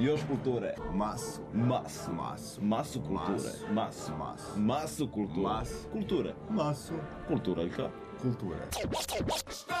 Još kulture. Masu. Masu. Masu. Masu kulture. Masu. Masu. Masu kulture. Masu. Kulture. Masu. Kulturaljka. Kulture. Što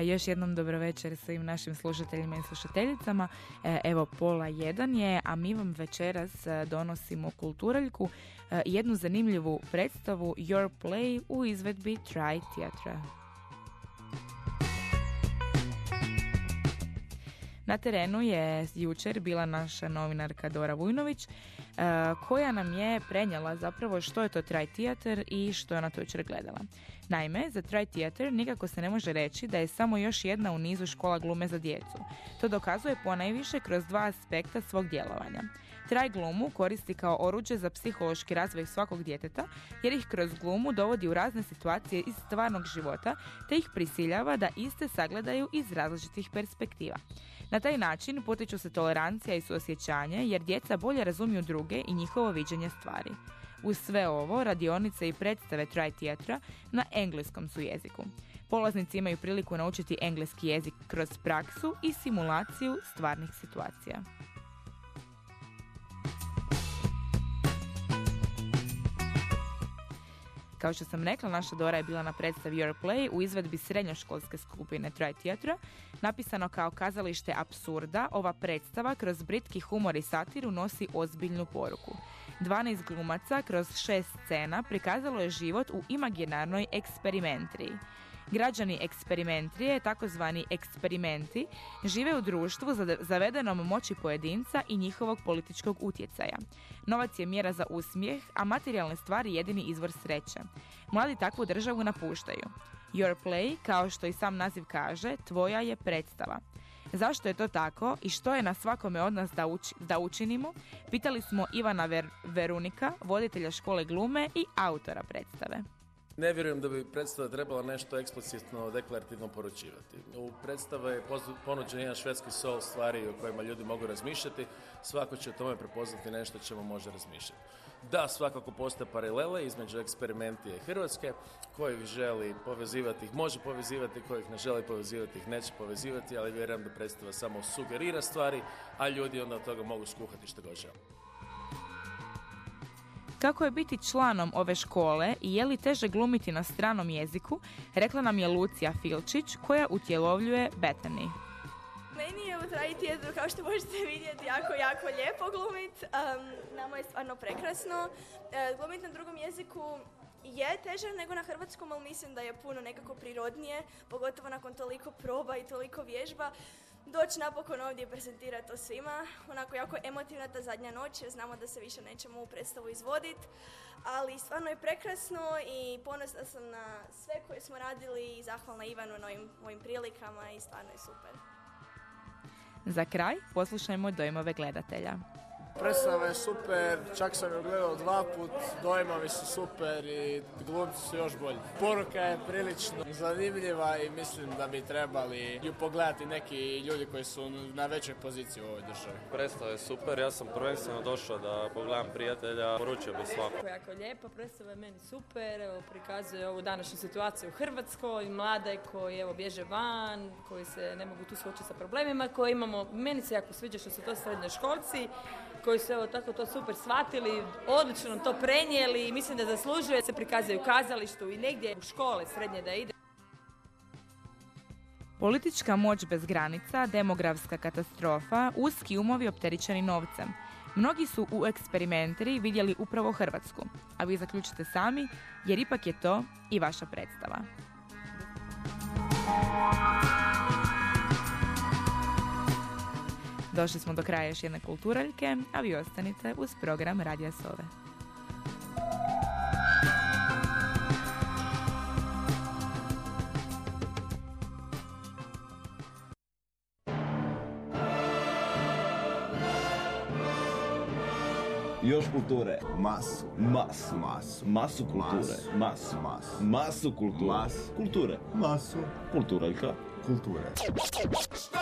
još jednom dobro večer svim našim slušateljima i slušateljicama. E, evo pola jedan je, a mi vam večeras e, donosimo kulturaljku e, jednu zanimljivu predstavu Your Play u izvedbi Try Theatra. Na terenu je jučer bila naša novinarka Dora Vujnović e, koja nam je prenijela zapravo što je to Try Theater i što je ona to jučer gledala. Naime, za Try Theater nikako se ne može reći da je samo još jedna u nizu škola glume za djecu. To dokazuje ponajviše kroz dva aspekta svog djelovanja. Traj glumu koristi kao oruđe za psihološki razvoj svakog djeteta jer ih kroz glumu dovodi u razne situacije iz stvarnog života te ih prisiljava da iste sagledaju iz različitih perspektiva. Na taj način potiču se tolerancija i suosjećanje jer djeca bolje razumiju druge i njihovo viđenje stvari. Uz sve ovo, radionice i predstave Try Theatra na engleskom su jeziku. Polaznici imaju priliku naučiti engleski jezik kroz praksu i simulaciju stvarnih situacija. Kao što sam rekla, naša Dora je bila na predstavi Your Play u izvedbi srednjoškolske skupine Try Theatra. Napisano kao kazalište apsurda, ova predstava kroz britki humor i satiru nosi ozbiljnu poruku. 12 glumaca kroz šest scena prikazalo je život u imaginarnoj eksperimentriji. Građani eksperimentrije, takozvani eksperimenti, žive u društvu za zavedenom moći pojedinca i njihovog političkog utjecaja. Novac je mjera za usmijeh, a materijalne stvari jedini izvor sreće. Mladi takvu državu napuštaju. Your play, kao što i sam naziv kaže, tvoja je predstava. Zašto je to tako i što je na svakome od nas da, uči- da učinimo, pitali smo Ivana Ver- Verunika, voditelja škole glume i autora predstave. Ne vjerujem da bi predstava trebala nešto eksplicitno, deklarativno poručivati. U predstava je ponuđen jedan švedski sol stvari o kojima ljudi mogu razmišljati. Svako će o tome prepoznati nešto čemu može razmišljati. Da, svakako postoje paralele između eksperimentije i Hrvatske, koji želi povezivati ih, može povezivati, koji ih ne želi povezivati, ih neće povezivati, ali vjerujem da predstava samo sugerira stvari, a ljudi onda od toga mogu skuhati što god žele. Kako je biti članom ove škole i je li teže glumiti na stranom jeziku, rekla nam je Lucija Filčić koja utjelovljuje Bethany. Meni je u Traji Theatru, kao što možete vidjeti, jako, jako lijepo glumit. Um, nama je stvarno prekrasno. E, glumit na drugom jeziku je teže nego na hrvatskom, ali mislim da je puno nekako prirodnije, pogotovo nakon toliko proba i toliko vježba. Doći napokon ovdje i prezentirati to svima. Onako jako emotivna ta zadnja noć, jer znamo da se više nećemo u predstavu izvoditi. Ali stvarno je prekrasno i ponosna sam na sve koje smo radili i zahvalna Ivanu na ovim mojim prilikama i stvarno je super. Za kraj poslušajmo dojmove gledatelja. Predstava je super, čak sam ju gledao dva put, dojmovi su super i glumci su još bolji. Poruka je prilično zanimljiva i mislim da bi trebali ju pogledati neki ljudi koji su na većoj poziciji u ovoj državi. Predstava je super, ja sam prvenstveno došao da pogledam prijatelja, poručio bi svako. Jako, jako lijepa, predstava je meni super, evo, prikazuje ovu današnju situaciju u Hrvatskoj, mlade koji evo bježe van, koji se ne mogu tu suočiti sa problemima koje imamo. Meni se jako sviđa što su to srednjoškolci, koji su evo tako to super shvatili, odlično to prenijeli i mislim da zaslužuje se prikazuje u kazalištu i negdje u škole srednje da ide. Politička moć bez granica, demografska katastrofa, uski umovi opterećeni novcem. Mnogi su u eksperimenteri vidjeli upravo Hrvatsku, a vi zaključite sami jer ipak je to i vaša predstava. Došli smo do kraja još jedne kulturaljke, a vi ostanite uz program Radija Sove. Još kulture. Masu. Mas. Mas. Masu kulture. Mas. Mas. Masu kulture. Mas. Kulture. Masu. Kulturaljka. Kulture. Što